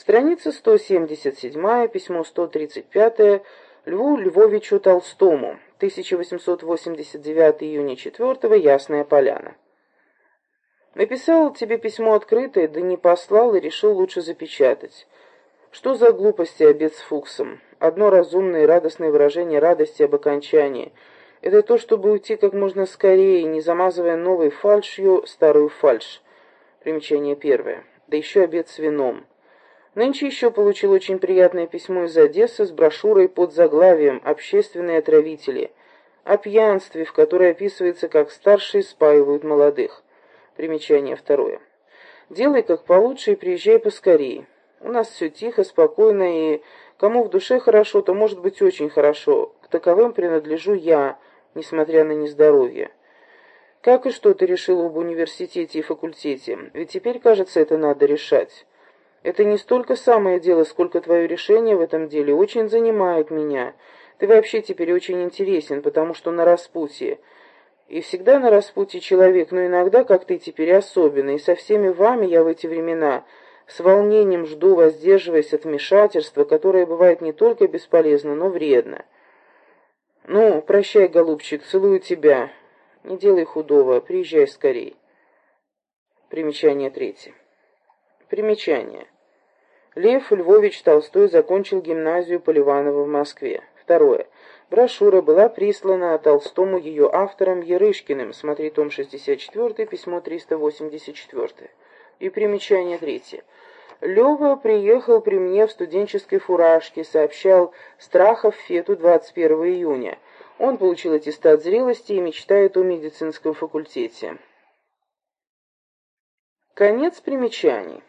Страница 177, письмо 135 Льву Львовичу Толстому, 1889 июня 4 Ясная Поляна. Написал тебе письмо открытое, да не послал и решил лучше запечатать. Что за глупости обед с Фуксом? Одно разумное и радостное выражение радости об окончании. Это то, чтобы уйти как можно скорее, не замазывая новой фальшью старую фальшь. Примечание первое. Да еще обед с вином. Нынче еще получил очень приятное письмо из Одессы с брошюрой под заглавием «Общественные отравители» о пьянстве, в которой описывается, как старшие спаивают молодых. Примечание второе. Делай как получше и приезжай поскорее. У нас все тихо, спокойно, и кому в душе хорошо, то может быть очень хорошо. К таковым принадлежу я, несмотря на нездоровье. Как и что ты решил об университете и факультете? Ведь теперь, кажется, это надо решать. Это не столько самое дело, сколько твое решение в этом деле очень занимает меня. Ты вообще теперь очень интересен, потому что на распутье. И всегда на распутье человек, но иногда, как ты теперь, особенно. И со всеми вами я в эти времена с волнением жду, воздерживаясь от вмешательства, которое бывает не только бесполезно, но вредно. Ну, прощай, голубчик, целую тебя. Не делай худого, приезжай скорей. Примечание третье. Примечание. Лев Львович Толстой закончил гимназию Поливанова в Москве. Второе. Брошюра была прислана Толстому ее автором Ярышкиным, смотри том 64, письмо 384. И примечание третье. Лева приехал при мне в студенческой фуражке, сообщал Страхов Фету 21 июня. Он получил аттестат зрелости и мечтает о медицинском факультете. Конец примечаний.